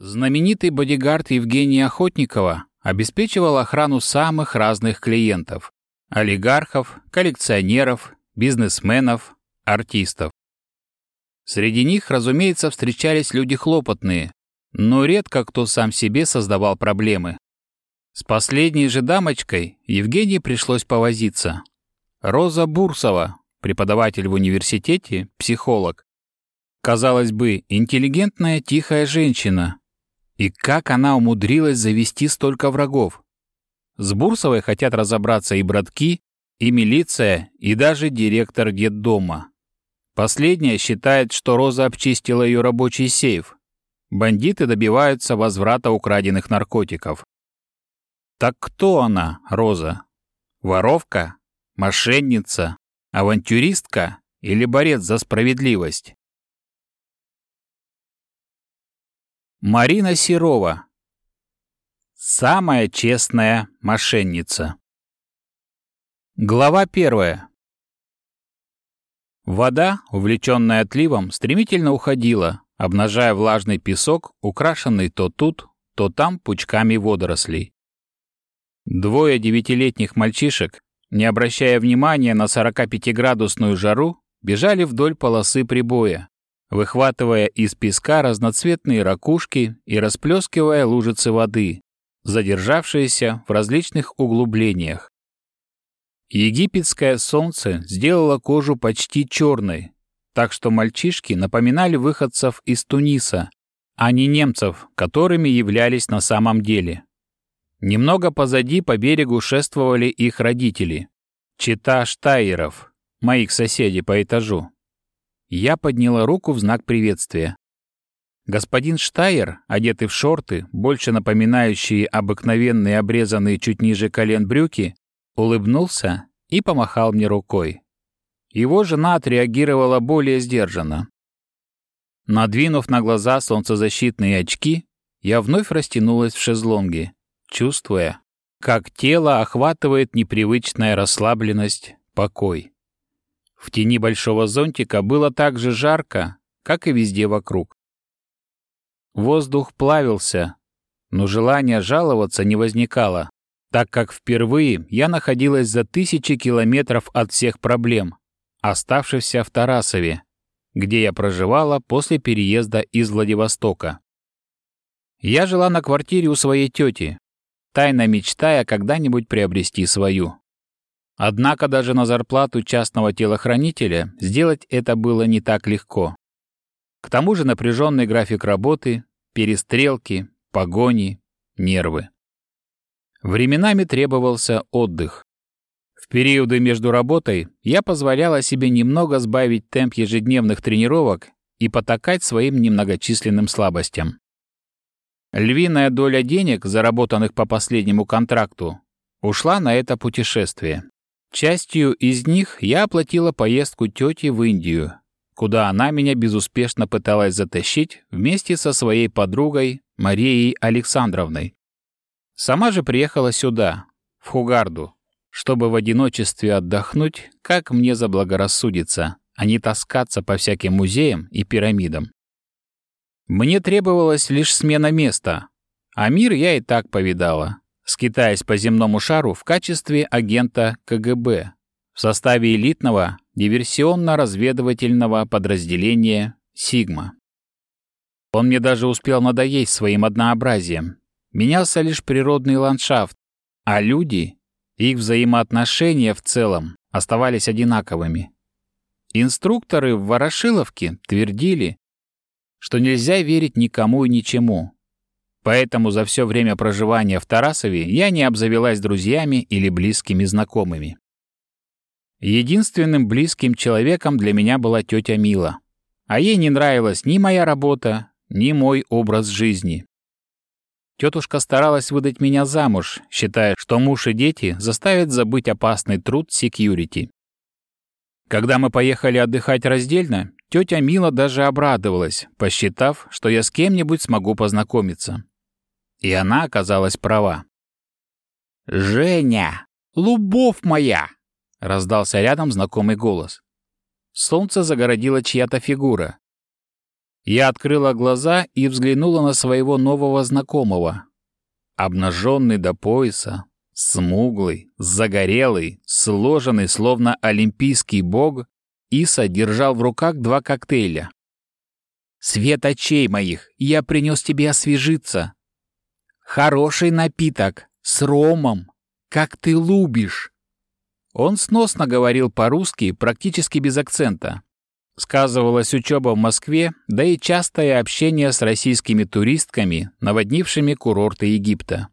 Знаменитый бодигард Евгения Охотникова обеспечивал охрану самых разных клиентов – олигархов, коллекционеров, бизнесменов, артистов. Среди них, разумеется, встречались люди хлопотные, но редко кто сам себе создавал проблемы. С последней же дамочкой Евгении пришлось повозиться. Роза Бурсова, преподаватель в университете, психолог. Казалось бы, интеллигентная, тихая женщина. И как она умудрилась завести столько врагов? С Бурсовой хотят разобраться и братки, и милиция, и даже директор детдома. Последняя считает, что Роза обчистила ее рабочий сейф. Бандиты добиваются возврата украденных наркотиков. Так кто она, Роза? Воровка? Мошенница? Авантюристка или борец за справедливость? Марина Серова. Самая честная мошенница. Глава первая. Вода, увлеченная отливом, стремительно уходила, обнажая влажный песок, украшенный то тут, то там пучками водорослей. Двое девятилетних мальчишек, не обращая внимания на 45-градусную жару, бежали вдоль полосы прибоя, выхватывая из песка разноцветные ракушки и расплескивая лужицы воды, задержавшиеся в различных углублениях. Египетское солнце сделало кожу почти черной, так что мальчишки напоминали выходцев из Туниса, а не немцев, которыми являлись на самом деле. Немного позади по берегу шествовали их родители. Чита Штайеров, моих соседей по этажу. Я подняла руку в знак приветствия. Господин Штайер, одетый в шорты, больше напоминающие обыкновенные обрезанные чуть ниже колен брюки, улыбнулся и помахал мне рукой. Его жена отреагировала более сдержанно. Надвинув на глаза солнцезащитные очки, я вновь растянулась в шезлонге чувствуя, как тело охватывает непривычная расслабленность, покой. В тени большого зонтика было так же жарко, как и везде вокруг. Воздух плавился, но желания жаловаться не возникало, так как впервые я находилась за тысячи километров от всех проблем, оставшихся в Тарасове, где я проживала после переезда из Владивостока. Я жила на квартире у своей тети, тайно мечтая когда-нибудь приобрести свою. Однако даже на зарплату частного телохранителя сделать это было не так легко. К тому же напряженный график работы, перестрелки, погони, нервы. Временами требовался отдых. В периоды между работой я позволяла себе немного сбавить темп ежедневных тренировок и потакать своим немногочисленным слабостям. Львиная доля денег, заработанных по последнему контракту, ушла на это путешествие. Частью из них я оплатила поездку тети в Индию, куда она меня безуспешно пыталась затащить вместе со своей подругой Марией Александровной. Сама же приехала сюда, в Хугарду, чтобы в одиночестве отдохнуть, как мне заблагорассудится, а не таскаться по всяким музеям и пирамидам. Мне требовалась лишь смена места, а мир я и так повидала, скитаясь по земному шару в качестве агента КГБ в составе элитного диверсионно-разведывательного подразделения «Сигма». Он мне даже успел надоесть своим однообразием. Менялся лишь природный ландшафт, а люди, их взаимоотношения в целом оставались одинаковыми. Инструкторы в Ворошиловке твердили, что нельзя верить никому и ничему. Поэтому за все время проживания в Тарасове я не обзавелась друзьями или близкими знакомыми. Единственным близким человеком для меня была тетя Мила. А ей не нравилась ни моя работа, ни мой образ жизни. Тетушка старалась выдать меня замуж, считая, что муж и дети заставят забыть опасный труд секьюрити. Когда мы поехали отдыхать раздельно, Тетя Мила даже обрадовалась, посчитав, что я с кем-нибудь смогу познакомиться. И она оказалась права. «Женя! Любовь моя!» — раздался рядом знакомый голос. Солнце загородила чья-то фигура. Я открыла глаза и взглянула на своего нового знакомого. Обнаженный до пояса, смуглый, загорелый, сложенный, словно олимпийский бог, Иса держал в руках два коктейля. «Свет очей моих, я принес тебе освежиться. Хороший напиток, с ромом, как ты любишь». Он сносно говорил по-русски, практически без акцента. Сказывалась учеба в Москве, да и частое общение с российскими туристками, наводнившими курорты Египта.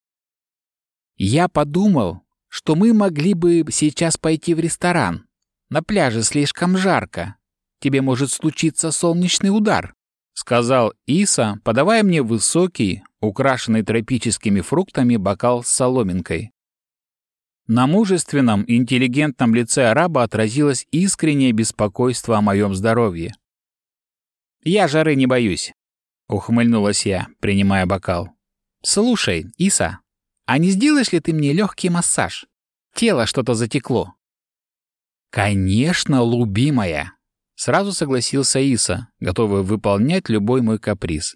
«Я подумал, что мы могли бы сейчас пойти в ресторан. На пляже слишком жарко. Тебе может случиться солнечный удар», — сказал Иса, подавая мне высокий, украшенный тропическими фруктами бокал с соломинкой. На мужественном, интеллигентном лице араба отразилось искреннее беспокойство о моем здоровье. «Я жары не боюсь», — ухмыльнулась я, принимая бокал. «Слушай, Иса, а не сделаешь ли ты мне легкий массаж? Тело что-то затекло». «Конечно, любимая!» Сразу согласился Иса, готовый выполнять любой мой каприз.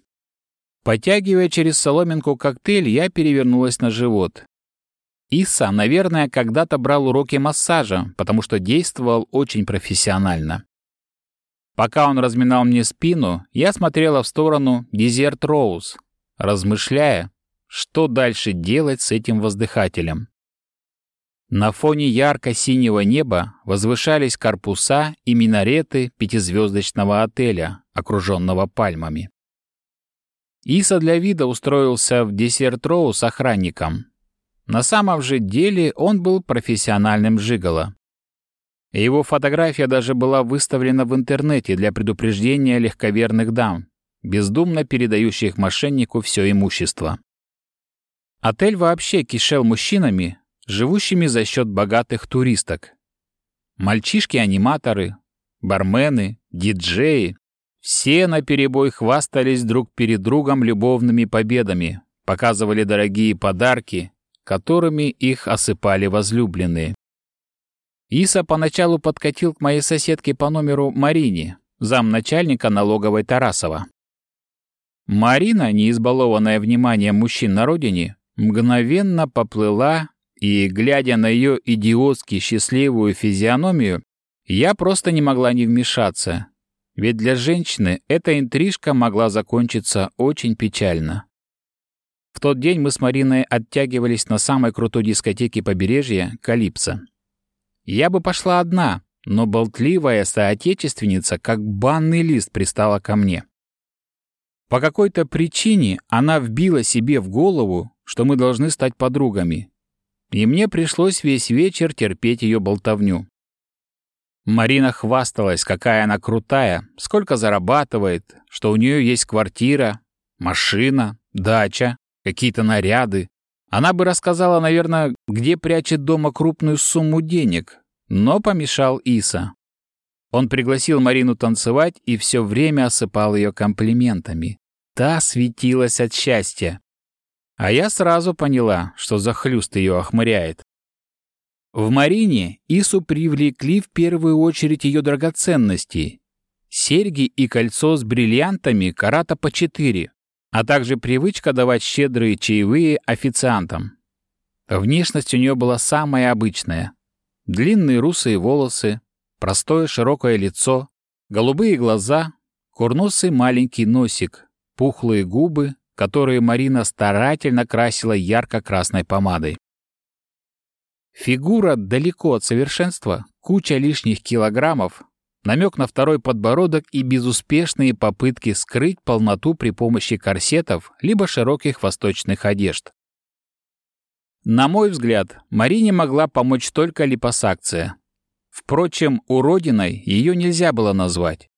Потягивая через соломинку коктейль, я перевернулась на живот, Иса, наверное, когда-то брал уроки массажа, потому что действовал очень профессионально. Пока он разминал мне спину, я смотрела в сторону Дезерт Роуз, размышляя, что дальше делать с этим воздыхателем. На фоне ярко-синего неба возвышались корпуса и минареты пятизвездочного отеля, окруженного пальмами. Иса для вида устроился в Десерт Роуз охранником, на самом же деле он был профессиональным жиголо. Его фотография даже была выставлена в интернете для предупреждения легковерных дам, бездумно передающих мошеннику все имущество. Отель вообще кишел мужчинами, живущими за счет богатых туристок. Мальчишки-аниматоры, бармены, диджеи — все наперебой хвастались друг перед другом любовными победами, показывали дорогие подарки, которыми их осыпали возлюбленные. Иса поначалу подкатил к моей соседке по номеру Марине, замначальника налоговой Тарасова. Марина, не избалованная вниманием мужчин на родине, мгновенно поплыла, и, глядя на ее идиотски счастливую физиономию, я просто не могла не вмешаться, ведь для женщины эта интрижка могла закончиться очень печально. В тот день мы с Мариной оттягивались на самой крутой дискотеке побережья «Калипсо». Я бы пошла одна, но болтливая соотечественница как банный лист пристала ко мне. По какой-то причине она вбила себе в голову, что мы должны стать подругами. И мне пришлось весь вечер терпеть ее болтовню. Марина хвасталась, какая она крутая, сколько зарабатывает, что у нее есть квартира, машина, дача, какие-то наряды. Она бы рассказала, наверное, где прячет дома крупную сумму денег, но помешал Иса. Он пригласил Марину танцевать и все время осыпал ее комплиментами. Та светилась от счастья. А я сразу поняла, что захлюст ее охмыряет. В Марине Ису привлекли в первую очередь ее драгоценности. Серьги и кольцо с бриллиантами карата по четыре, а также привычка давать щедрые чаевые официантам. Внешность у нее была самая обычная. Длинные русые волосы, простое широкое лицо, голубые глаза, курносый маленький носик, пухлые губы, которые Марина старательно красила ярко-красной помадой. Фигура далеко от совершенства, куча лишних килограммов, намек на второй подбородок и безуспешные попытки скрыть полноту при помощи корсетов либо широких восточных одежд. На мой взгляд, Марине могла помочь только липосакция. Впрочем, уродиной ее нельзя было назвать.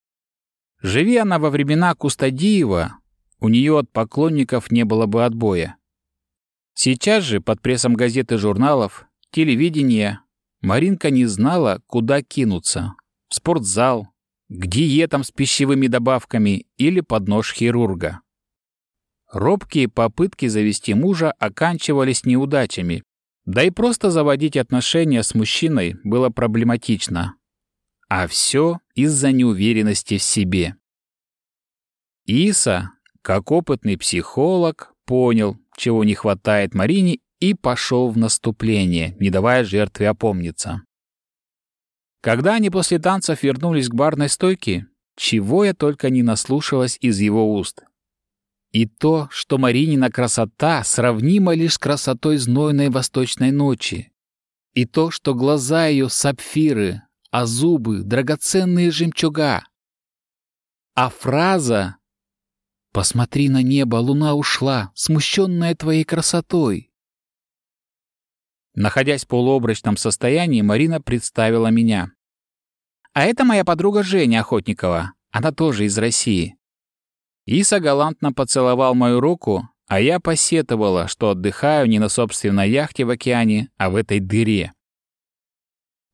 Живи она во времена Кустадиева, у нее от поклонников не было бы отбоя. Сейчас же, под прессом газет и журналов, телевидения, Маринка не знала, куда кинуться в спортзал, к диетам с пищевыми добавками или под нож хирурга. Робкие попытки завести мужа оканчивались неудачами, да и просто заводить отношения с мужчиной было проблематично. А все из-за неуверенности в себе. Иса, как опытный психолог, понял, чего не хватает Марине, и пошел в наступление, не давая жертве опомниться. Когда они после танцев вернулись к барной стойке, чего я только не наслушалась из его уст. И то, что Маринина красота сравнима лишь с красотой знойной восточной ночи. И то, что глаза ее сапфиры, а зубы — драгоценные жемчуга. А фраза «Посмотри на небо, луна ушла, смущенная твоей красотой». Находясь в полуобрачном состоянии, Марина представила меня. «А это моя подруга Женя Охотникова. Она тоже из России. Иса галантно поцеловал мою руку, а я посетовала, что отдыхаю не на собственной яхте в океане, а в этой дыре.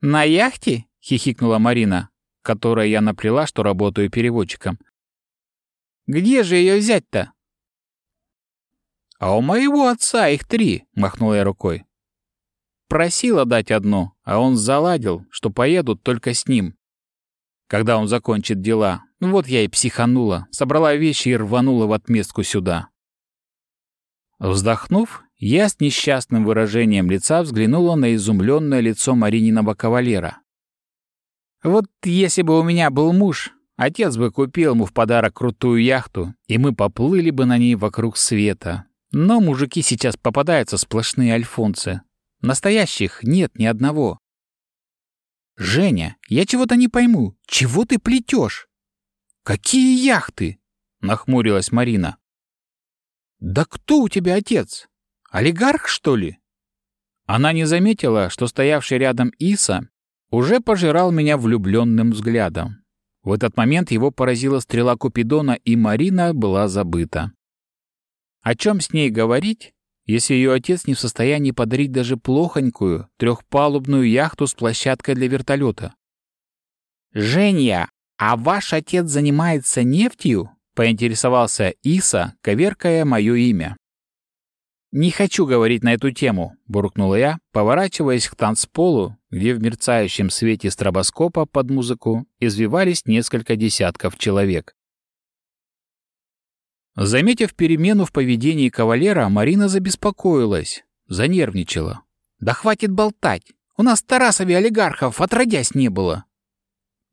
«На яхте?» — хихикнула Марина, которой я наплела, что работаю переводчиком. «Где же ее взять-то?» «А у моего отца их три», — махнула я рукой. Просила дать одну, а он заладил, что поедут только с ним. Когда он закончит дела, вот я и психанула, собрала вещи и рванула в отместку сюда. Вздохнув, я с несчастным выражением лица взглянула на изумленное лицо Марининого кавалера. Вот если бы у меня был муж, отец бы купил ему в подарок крутую яхту, и мы поплыли бы на ней вокруг света. Но мужики сейчас попадаются сплошные альфонсы. Настоящих нет ни одного. «Женя, я чего-то не пойму. Чего ты плетешь?» «Какие яхты?» — нахмурилась Марина. «Да кто у тебя отец? Олигарх, что ли?» Она не заметила, что стоявший рядом Иса уже пожирал меня влюбленным взглядом. В этот момент его поразила стрела Купидона, и Марина была забыта. О чем с ней говорить, если ее отец не в состоянии подарить даже плохонькую трехпалубную яхту с площадкой для вертолета? «Женя, «А ваш отец занимается нефтью?» — поинтересовался Иса, коверкая мое имя. «Не хочу говорить на эту тему», — буркнула я, поворачиваясь к танцполу, где в мерцающем свете стробоскопа под музыку извивались несколько десятков человек. Заметив перемену в поведении кавалера, Марина забеспокоилась, занервничала. «Да хватит болтать! У нас в Тарасове олигархов отродясь не было!»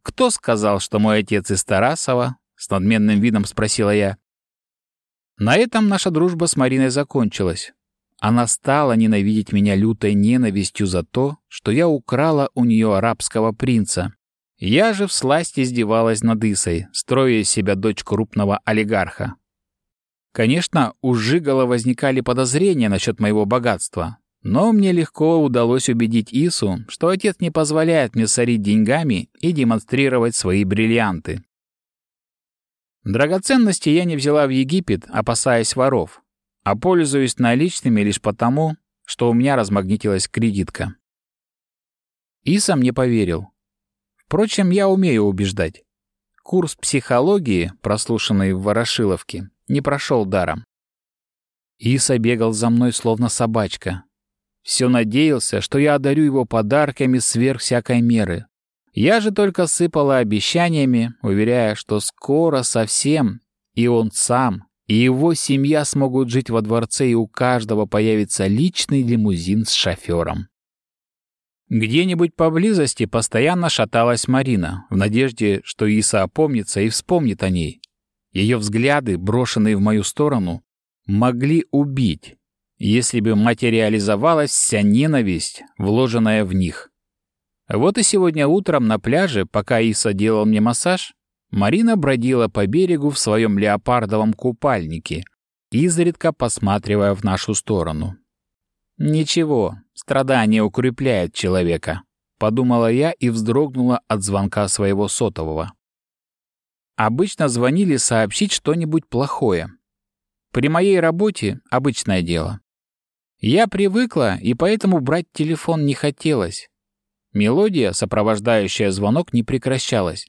«Кто сказал, что мой отец из Тарасова?» — с надменным видом спросила я. На этом наша дружба с Мариной закончилась. Она стала ненавидеть меня лютой ненавистью за то, что я украла у нее арабского принца. Я же всласть издевалась над Исой, строя из себя дочь крупного олигарха. Конечно, у Жигала возникали подозрения насчет моего богатства, но мне легко удалось убедить Ису, что отец не позволяет мне сорить деньгами и демонстрировать свои бриллианты. Драгоценности я не взяла в Египет, опасаясь воров, а пользуюсь наличными лишь потому, что у меня размагнитилась кредитка. Иса мне поверил. Впрочем, я умею убеждать. Курс психологии, прослушанный в Ворошиловке, не прошел даром. Иса бегал за мной словно собачка, все надеялся, что я одарю его подарками сверх всякой меры. Я же только сыпала обещаниями, уверяя, что скоро совсем и он сам, и его семья смогут жить во дворце, и у каждого появится личный лимузин с шофером. Где-нибудь поблизости постоянно шаталась Марина, в надежде, что Иса опомнится и вспомнит о ней. Ее взгляды, брошенные в мою сторону, могли убить, если бы материализовалась вся ненависть, вложенная в них. Вот и сегодня утром на пляже, пока Иса делал мне массаж, Марина бродила по берегу в своем леопардовом купальнике, изредка посматривая в нашу сторону. «Ничего, страдание укрепляет человека», — подумала я и вздрогнула от звонка своего сотового. Обычно звонили сообщить что-нибудь плохое. При моей работе обычное дело. Я привыкла, и поэтому брать телефон не хотелось. Мелодия, сопровождающая звонок, не прекращалась.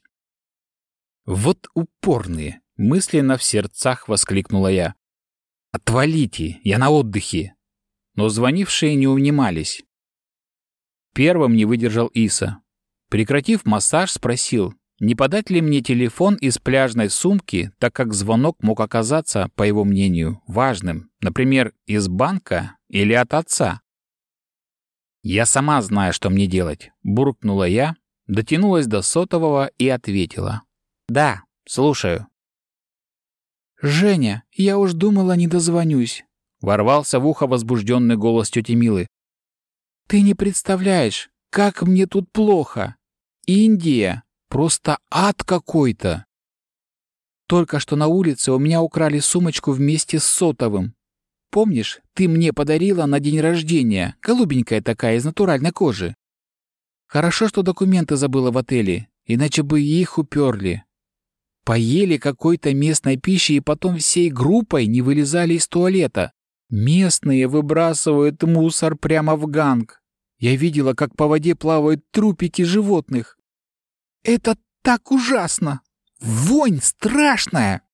«Вот упорные!» — мысленно в сердцах воскликнула я. «Отвалите! Я на отдыхе!» Но звонившие не унимались. Первым не выдержал Иса. Прекратив массаж, спросил, не подать ли мне телефон из пляжной сумки, так как звонок мог оказаться, по его мнению, важным, например, из банка или от отца. «Я сама знаю, что мне делать», — буркнула я, дотянулась до сотового и ответила. «Да, слушаю». «Женя, я уж думала, не дозвонюсь», — ворвался в ухо возбужденный голос тети Милы. «Ты не представляешь, как мне тут плохо. Индия, просто ад какой-то. Только что на улице у меня украли сумочку вместе с сотовым. Помнишь, ты мне подарила на день рождения, голубенькая такая, из натуральной кожи? Хорошо, что документы забыла в отеле, иначе бы их уперли. Поели какой-то местной пищи и потом всей группой не вылезали из туалета. Местные выбрасывают мусор прямо в ганг. Я видела, как по воде плавают трупики животных. Это так ужасно! Вонь страшная!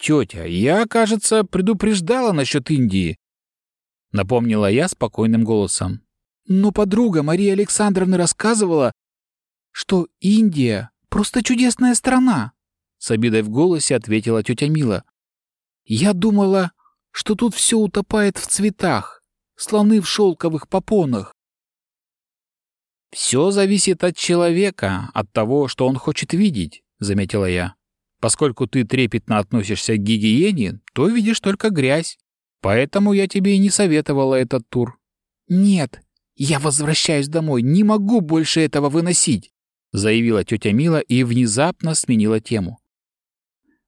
«Тетя, я, кажется, предупреждала насчет Индии», — напомнила я спокойным голосом. «Но подруга Мария Александровна рассказывала, что Индия — просто чудесная страна», — с обидой в голосе ответила тетя Мила. «Я думала, что тут все утопает в цветах, слоны в шелковых попонах». «Все зависит от человека, от того, что он хочет видеть», — заметила я. Поскольку ты трепетно относишься к гигиене, то видишь только грязь. Поэтому я тебе и не советовала этот тур. Нет, я возвращаюсь домой, не могу больше этого выносить, заявила тетя Мила и внезапно сменила тему.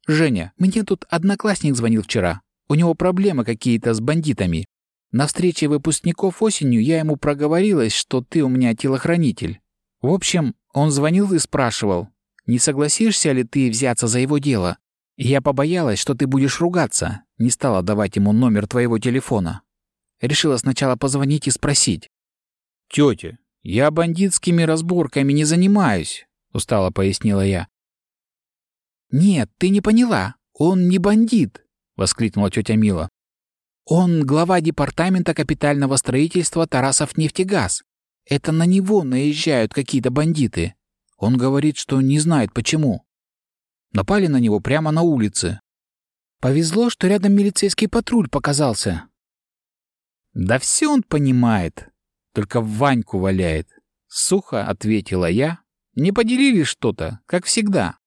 Женя, мне тут одноклассник звонил вчера. У него проблемы какие-то с бандитами. На встрече выпускников осенью я ему проговорилась, что ты у меня телохранитель. В общем, он звонил и спрашивал, не согласишься ли ты взяться за его дело? Я побоялась, что ты будешь ругаться, не стала давать ему номер твоего телефона. Решила сначала позвонить и спросить. «Тетя, я бандитскими разборками не занимаюсь», — устало пояснила я. «Нет, ты не поняла. Он не бандит», — воскликнула тетя Мила. «Он глава департамента капитального строительства Тарасов нефтегаз. Это на него наезжают какие-то бандиты. Он говорит, что не знает почему. Напали на него прямо на улице. Повезло, что рядом милицейский патруль показался. Да все он понимает, только Ваньку валяет. Сухо ответила я. Не поделили что-то, как всегда.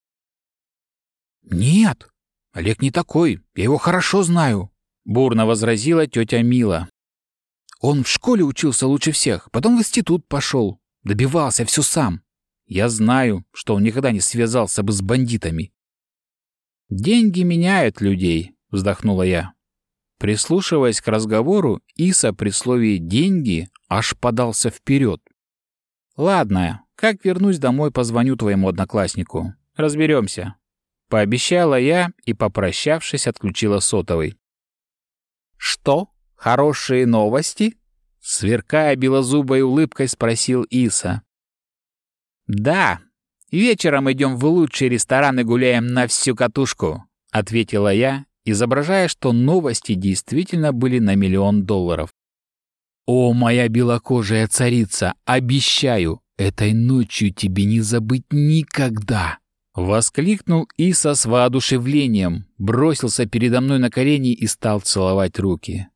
Нет, Олег не такой, я его хорошо знаю, бурно возразила тетя Мила. Он в школе учился лучше всех, потом в институт пошел, добивался все сам. Я знаю, что он никогда не связался бы с бандитами. «Деньги меняют людей», — вздохнула я. Прислушиваясь к разговору, Иса при слове «деньги» аж подался вперед. «Ладно, как вернусь домой, позвоню твоему однокласснику. Разберемся». Пообещала я и, попрощавшись, отключила сотовый. «Что? Хорошие новости?» Сверкая белозубой улыбкой, спросил Иса. «Да, вечером идем в лучший ресторан и гуляем на всю катушку», — ответила я, изображая, что новости действительно были на миллион долларов. «О, моя белокожая царица, обещаю, этой ночью тебе не забыть никогда!» Воскликнул Иса с воодушевлением, бросился передо мной на колени и стал целовать руки.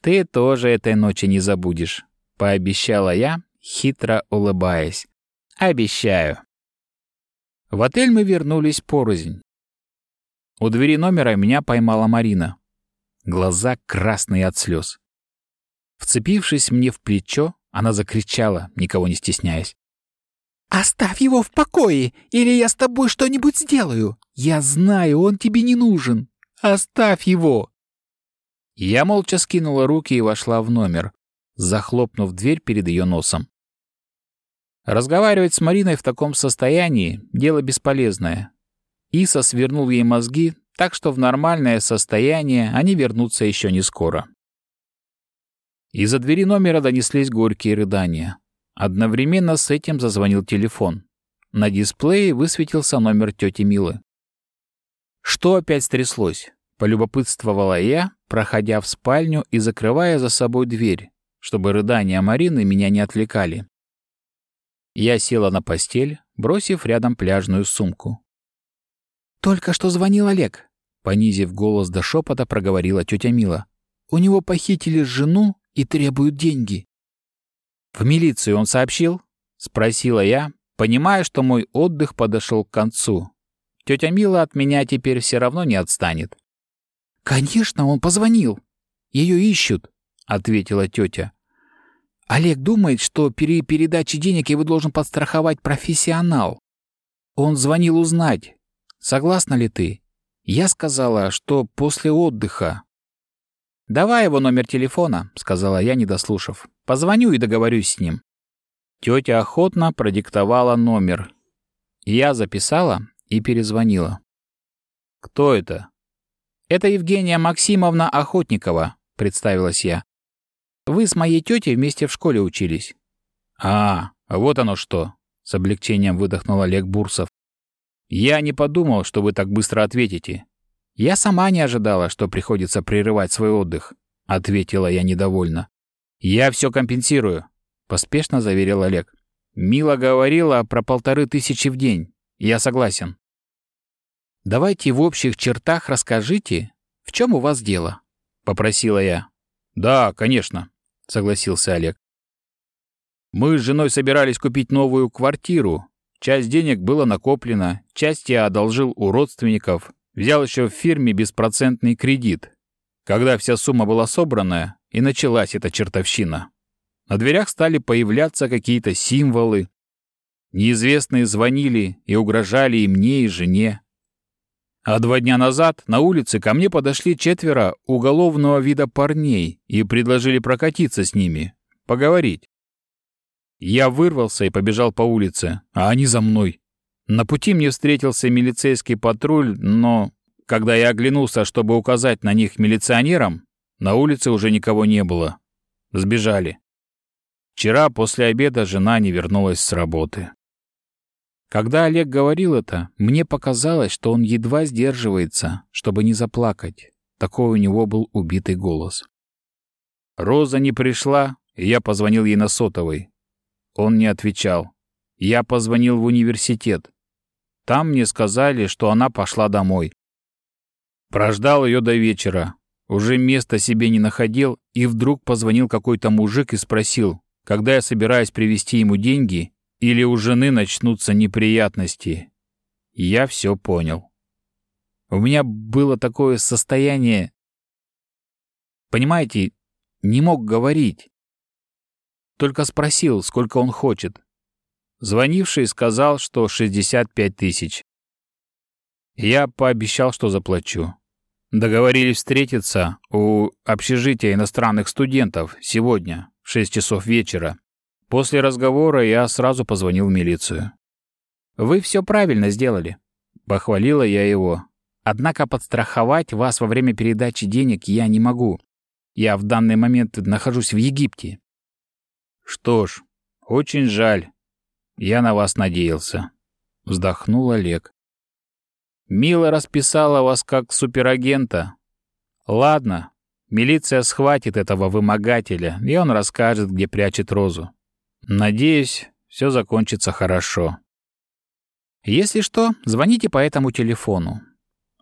«Ты тоже этой ночи не забудешь», — пообещала я, хитро улыбаясь. Обещаю. В отель мы вернулись порознь. У двери номера меня поймала Марина. Глаза красные от слез. Вцепившись мне в плечо, она закричала, никого не стесняясь. «Оставь его в покое, или я с тобой что-нибудь сделаю. Я знаю, он тебе не нужен. Оставь его!» Я молча скинула руки и вошла в номер, захлопнув дверь перед ее носом. Разговаривать с Мариной в таком состоянии — дело бесполезное. Иса свернул ей мозги, так что в нормальное состояние они вернутся еще не скоро. Из-за двери номера донеслись горькие рыдания. Одновременно с этим зазвонил телефон. На дисплее высветился номер тети Милы. Что опять стряслось? Полюбопытствовала я, проходя в спальню и закрывая за собой дверь, чтобы рыдания Марины меня не отвлекали. Я села на постель, бросив рядом пляжную сумку. «Только что звонил Олег», — понизив голос до шепота, проговорила тетя Мила. «У него похитили жену и требуют деньги». «В милицию он сообщил?» — спросила я, понимая, что мой отдых подошел к концу. Тетя Мила от меня теперь все равно не отстанет. «Конечно, он позвонил. Ее ищут», — ответила тетя. «Олег думает, что при передаче денег его должен подстраховать профессионал. Он звонил узнать, согласна ли ты. Я сказала, что после отдыха». «Давай его номер телефона», — сказала я, не дослушав. «Позвоню и договорюсь с ним». Тетя охотно продиктовала номер. Я записала и перезвонила. «Кто это?» «Это Евгения Максимовна Охотникова», — представилась я. «Вы с моей тетей вместе в школе учились». «А, вот оно что», — с облегчением выдохнул Олег Бурсов. «Я не подумал, что вы так быстро ответите. Я сама не ожидала, что приходится прерывать свой отдых», — ответила я недовольно. «Я все компенсирую», — поспешно заверил Олег. «Мила говорила про полторы тысячи в день. Я согласен. Давайте в общих чертах расскажите, в чем у вас дело, попросила я. Да, конечно, согласился Олег. Мы с женой собирались купить новую квартиру. Часть денег было накоплено, часть я одолжил у родственников, взял еще в фирме беспроцентный кредит. Когда вся сумма была собрана, и началась эта чертовщина. На дверях стали появляться какие-то символы, Неизвестные звонили и угрожали и мне, и жене. А два дня назад на улице ко мне подошли четверо уголовного вида парней и предложили прокатиться с ними, поговорить. Я вырвался и побежал по улице, а они за мной. На пути мне встретился милицейский патруль, но когда я оглянулся, чтобы указать на них милиционерам, на улице уже никого не было. Сбежали. Вчера после обеда жена не вернулась с работы. Когда Олег говорил это, мне показалось, что он едва сдерживается, чтобы не заплакать. Такой у него был убитый голос. Роза не пришла, и я позвонил ей на сотовый. Он не отвечал. Я позвонил в университет. Там мне сказали, что она пошла домой. Прождал ее до вечера. Уже места себе не находил, и вдруг позвонил какой-то мужик и спросил, когда я собираюсь привезти ему деньги или у жены начнутся неприятности. Я все понял. У меня было такое состояние... Понимаете, не мог говорить. Только спросил, сколько он хочет. Звонивший сказал, что 65 тысяч. Я пообещал, что заплачу. Договорились встретиться у общежития иностранных студентов сегодня в 6 часов вечера. После разговора я сразу позвонил в милицию. «Вы все правильно сделали», — похвалила я его. «Однако подстраховать вас во время передачи денег я не могу. Я в данный момент нахожусь в Египте». «Что ж, очень жаль. Я на вас надеялся», — вздохнул Олег. «Мила расписала вас как суперагента. Ладно, милиция схватит этого вымогателя, и он расскажет, где прячет Розу. Надеюсь, все закончится хорошо. Если что, звоните по этому телефону.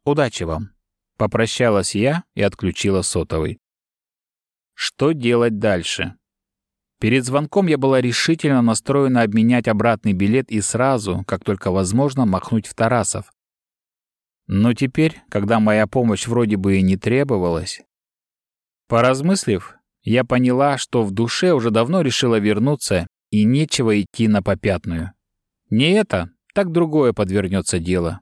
Удачи вам. Попрощалась я и отключила сотовый. Что делать дальше? Перед звонком я была решительно настроена обменять обратный билет и сразу, как только возможно, махнуть в Тарасов. Но теперь, когда моя помощь вроде бы и не требовалась, поразмыслив, я поняла, что в душе уже давно решила вернуться и нечего идти на попятную. Не это, так другое подвернется дело.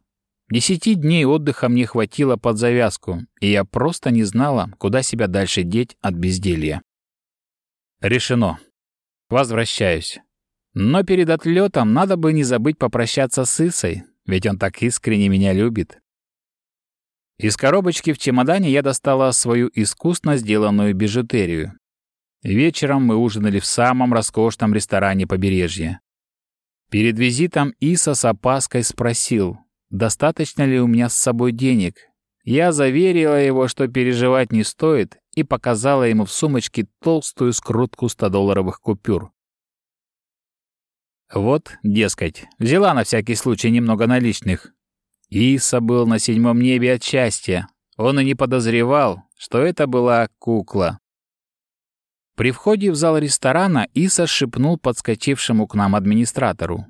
Десяти дней отдыха мне хватило под завязку, и я просто не знала, куда себя дальше деть от безделья. Решено. Возвращаюсь. Но перед отлетом надо бы не забыть попрощаться с Исой, ведь он так искренне меня любит. Из коробочки в чемодане я достала свою искусно сделанную бижутерию. Вечером мы ужинали в самом роскошном ресторане побережья. Перед визитом Иса с опаской спросил, достаточно ли у меня с собой денег. Я заверила его, что переживать не стоит, и показала ему в сумочке толстую скрутку 100-долларовых купюр. Вот, дескать, взяла на всякий случай немного наличных. Иса был на седьмом небе от счастья. Он и не подозревал, что это была кукла. При входе в зал ресторана Иса шепнул подскочившему к нам администратору.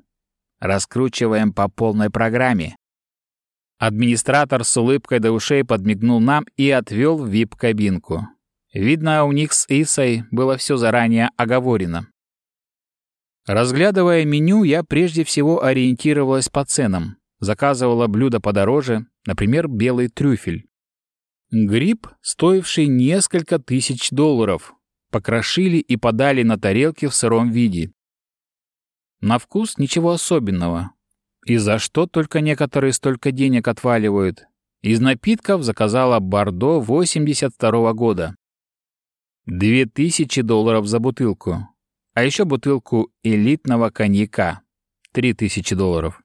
«Раскручиваем по полной программе». Администратор с улыбкой до ушей подмигнул нам и отвел в вип-кабинку. Видно, у них с Исой было все заранее оговорено. Разглядывая меню, я прежде всего ориентировалась по ценам. Заказывала блюда подороже, например, белый трюфель. Гриб, стоивший несколько тысяч долларов, покрошили и подали на тарелке в сыром виде. На вкус ничего особенного. И за что только некоторые столько денег отваливают. Из напитков заказала Бордо 82 -го года. 2000 долларов за бутылку. А еще бутылку элитного коньяка. 3000 долларов.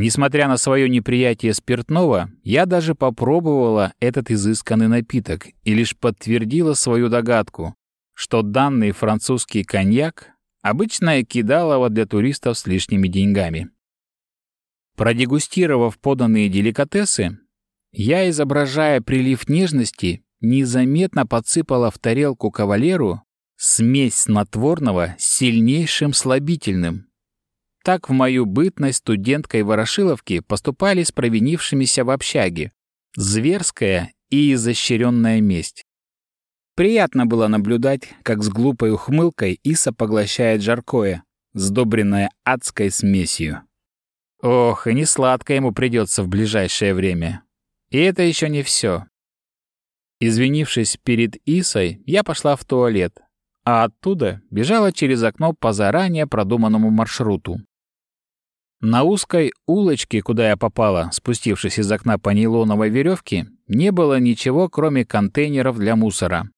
Несмотря на свое неприятие спиртного, я даже попробовала этот изысканный напиток и лишь подтвердила свою догадку, что данный французский коньяк — обычное кидалово для туристов с лишними деньгами. Продегустировав поданные деликатесы, я, изображая прилив нежности, незаметно подсыпала в тарелку кавалеру Смесь снотворного с сильнейшим слабительным. Так в мою бытность студенткой Ворошиловки поступали с провинившимися в общаге. Зверская и изощренная месть. Приятно было наблюдать, как с глупой ухмылкой Иса поглощает жаркое, сдобренное адской смесью. Ох, и не сладко ему придется в ближайшее время. И это еще не все. Извинившись перед Исой, я пошла в туалет, а оттуда бежала через окно по заранее продуманному маршруту. На узкой улочке, куда я попала, спустившись из окна по нейлоновой веревке, не было ничего, кроме контейнеров для мусора.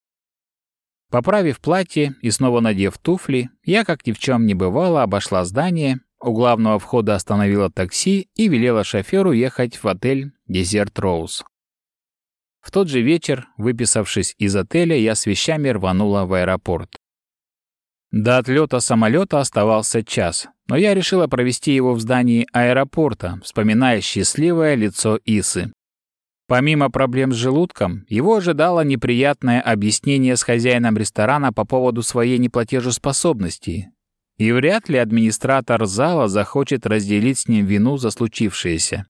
Поправив платье и снова надев туфли, я, как ни в чем не бывало, обошла здание, у главного входа остановила такси и велела шоферу ехать в отель «Дезерт Роуз». В тот же вечер, выписавшись из отеля, я с вещами рванула в аэропорт. До отлета самолета оставался час, но я решила провести его в здании аэропорта, вспоминая счастливое лицо Исы. Помимо проблем с желудком, его ожидало неприятное объяснение с хозяином ресторана по поводу своей неплатежеспособности. И вряд ли администратор зала захочет разделить с ним вину за случившееся.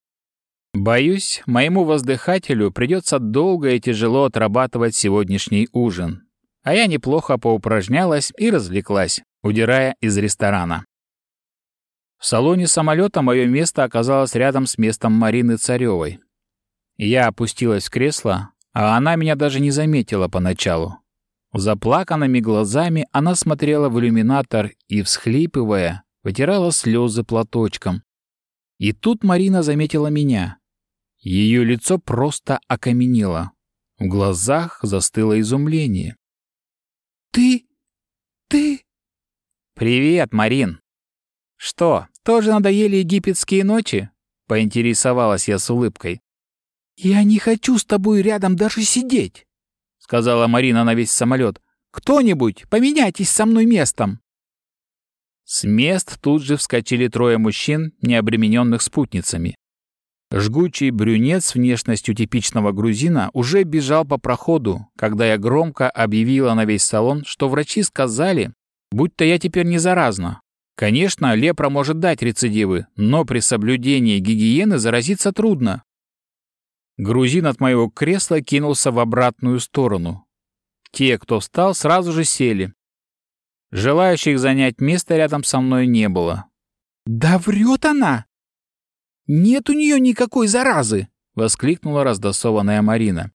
Боюсь, моему воздыхателю придется долго и тяжело отрабатывать сегодняшний ужин. А я неплохо поупражнялась и развлеклась, удирая из ресторана. В салоне самолета мое место оказалось рядом с местом Марины Царевой. Я опустилась в кресло, а она меня даже не заметила поначалу. Заплаканными глазами она смотрела в иллюминатор и, всхлипывая, вытирала слезы платочком. И тут Марина заметила меня. Ее лицо просто окаменело. В глазах застыло изумление. «Ты... ты...» «Привет, Марин!» «Что, тоже надоели египетские ночи?» — поинтересовалась я с улыбкой. «Я не хочу с тобой рядом даже сидеть», — сказала Марина на весь самолет. «Кто-нибудь, поменяйтесь со мной местом!» С мест тут же вскочили трое мужчин, не обремененных спутницами. Жгучий брюнет с внешностью типичного грузина уже бежал по проходу, когда я громко объявила на весь салон, что врачи сказали, будто я теперь не заразна. Конечно, лепра может дать рецидивы, но при соблюдении гигиены заразиться трудно. Грузин от моего кресла кинулся в обратную сторону. Те, кто встал, сразу же сели. Желающих занять место рядом со мной не было. «Да врет она!» «Нет у нее никакой заразы!» — воскликнула раздосованная Марина.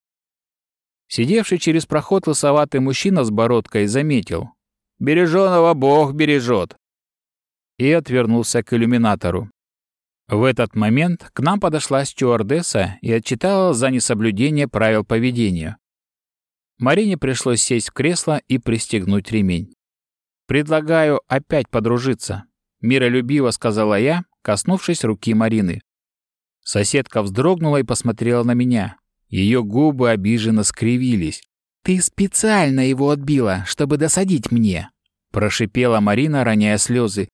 Сидевший через проход лысоватый мужчина с бородкой заметил. «Береженого Бог бережет!» И отвернулся к иллюминатору. В этот момент к нам подошла стюардесса и отчитала за несоблюдение правил поведения. Марине пришлось сесть в кресло и пристегнуть ремень. «Предлагаю опять подружиться», — миролюбиво сказала я, коснувшись руки Марины. Соседка вздрогнула и посмотрела на меня. Ее губы обиженно скривились. «Ты специально его отбила, чтобы досадить мне!» Прошипела Марина, роняя слезы.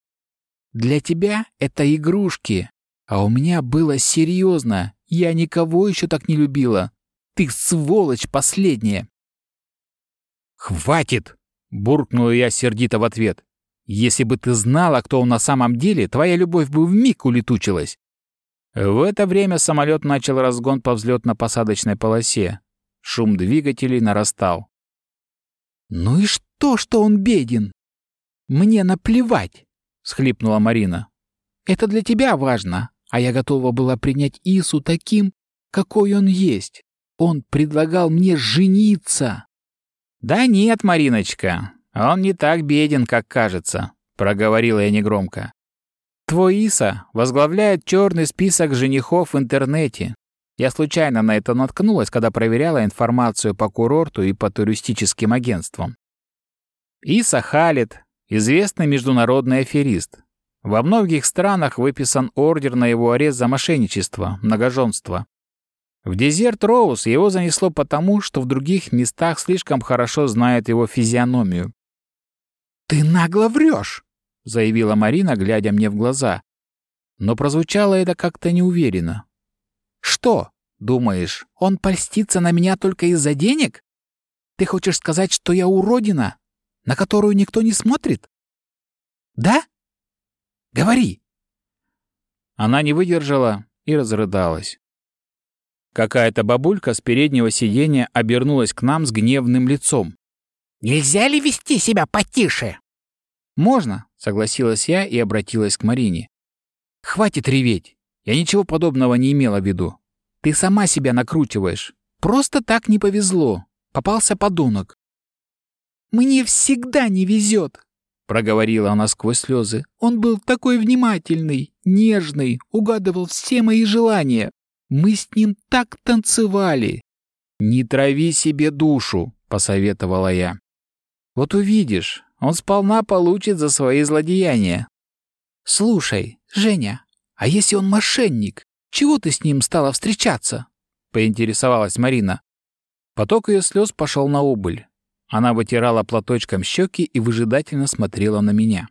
Для тебя это игрушки, а у меня было серьезно. Я никого еще так не любила. Ты сволочь последняя. «Хватит!» — буркнула я сердито в ответ. «Если бы ты знала, кто он на самом деле, твоя любовь бы вмиг улетучилась». В это время самолет начал разгон по взлетно-посадочной полосе. Шум двигателей нарастал. «Ну и что, что он беден? Мне наплевать!» — схлипнула Марина. «Это для тебя важно, а я готова была принять Ису таким, какой он есть. Он предлагал мне жениться!» «Да нет, Мариночка, он не так беден, как кажется», — проговорила я негромко. «Твой Иса возглавляет черный список женихов в интернете. Я случайно на это наткнулась, когда проверяла информацию по курорту и по туристическим агентствам. Иса Халит — известный международный аферист. Во многих странах выписан ордер на его арест за мошенничество, многоженство. В Дезерт Роуз его занесло потому, что в других местах слишком хорошо знают его физиономию. «Ты нагло врешь!» — заявила Марина, глядя мне в глаза. Но прозвучало это как-то неуверенно. «Что, думаешь, он польстится на меня только из-за денег? Ты хочешь сказать, что я уродина, на которую никто не смотрит? Да? Говори!» Она не выдержала и разрыдалась. Какая-то бабулька с переднего сиденья обернулась к нам с гневным лицом. «Нельзя ли вести себя потише?» «Можно», — согласилась я и обратилась к Марине. «Хватит реветь. Я ничего подобного не имела в виду. Ты сама себя накручиваешь. Просто так не повезло. Попался подонок». «Мне всегда не везет», — проговорила она сквозь слезы. «Он был такой внимательный, нежный, угадывал все мои желания. Мы с ним так танцевали. Не трави себе душу, посоветовала я. Вот увидишь, он сполна получит за свои злодеяния. Слушай, Женя, а если он мошенник, чего ты с ним стала встречаться? поинтересовалась Марина. Поток ее слез пошел на убыль. Она вытирала платочком щеки и выжидательно смотрела на меня.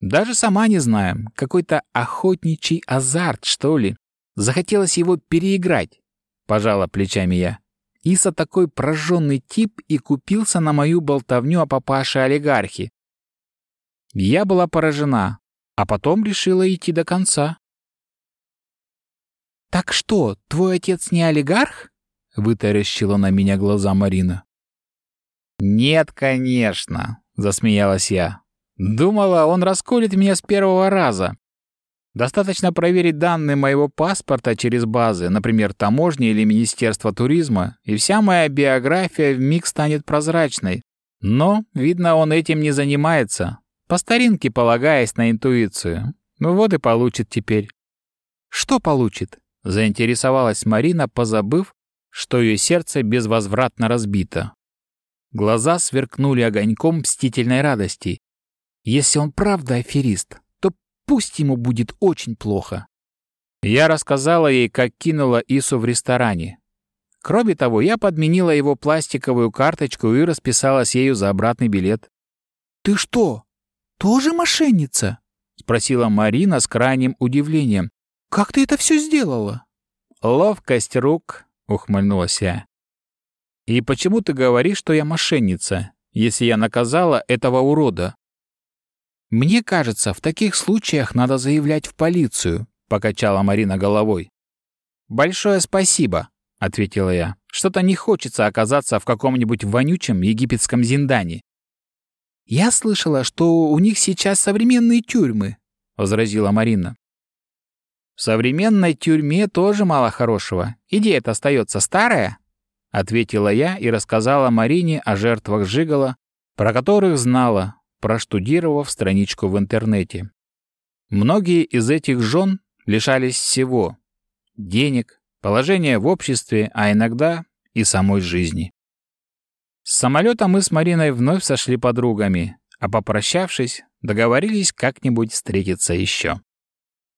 Даже сама не знаю, какой-то охотничий азарт, что ли. Захотелось его переиграть, пожала плечами я. Иса такой прожженный тип и купился на мою болтовню о папаше-олигархе. Я была поражена, а потом решила идти до конца. «Так что, твой отец не олигарх?» — вытаращила на меня глаза Марина. «Нет, конечно», — засмеялась я. «Думала, он расколет меня с первого раза. Достаточно проверить данные моего паспорта через базы, например, таможни или Министерство туризма, и вся моя биография вмиг станет прозрачной. Но, видно, он этим не занимается, по старинке полагаясь на интуицию. Ну вот и получит теперь. Что получит? Заинтересовалась Марина, позабыв, что ее сердце безвозвратно разбито. Глаза сверкнули огоньком мстительной радости. Если он правда аферист, Пусть ему будет очень плохо. Я рассказала ей, как кинула Ису в ресторане. Кроме того, я подменила его пластиковую карточку и расписалась ею за обратный билет. «Ты что, тоже мошенница?» — спросила Марина с крайним удивлением. «Как ты это все сделала?» «Ловкость рук», — ухмыльнулась я. «И почему ты говоришь, что я мошенница, если я наказала этого урода?» «Мне кажется, в таких случаях надо заявлять в полицию», — покачала Марина головой. «Большое спасибо», — ответила я. «Что-то не хочется оказаться в каком-нибудь вонючем египетском зиндане». «Я слышала, что у них сейчас современные тюрьмы», — возразила Марина. «В современной тюрьме тоже мало хорошего. Идея-то остается старая», — ответила я и рассказала Марине о жертвах Жигала, про которых знала, проштудировав страничку в интернете. Многие из этих жен лишались всего — денег, положения в обществе, а иногда и самой жизни. С самолета мы с Мариной вновь сошли подругами, а попрощавшись, договорились как-нибудь встретиться еще.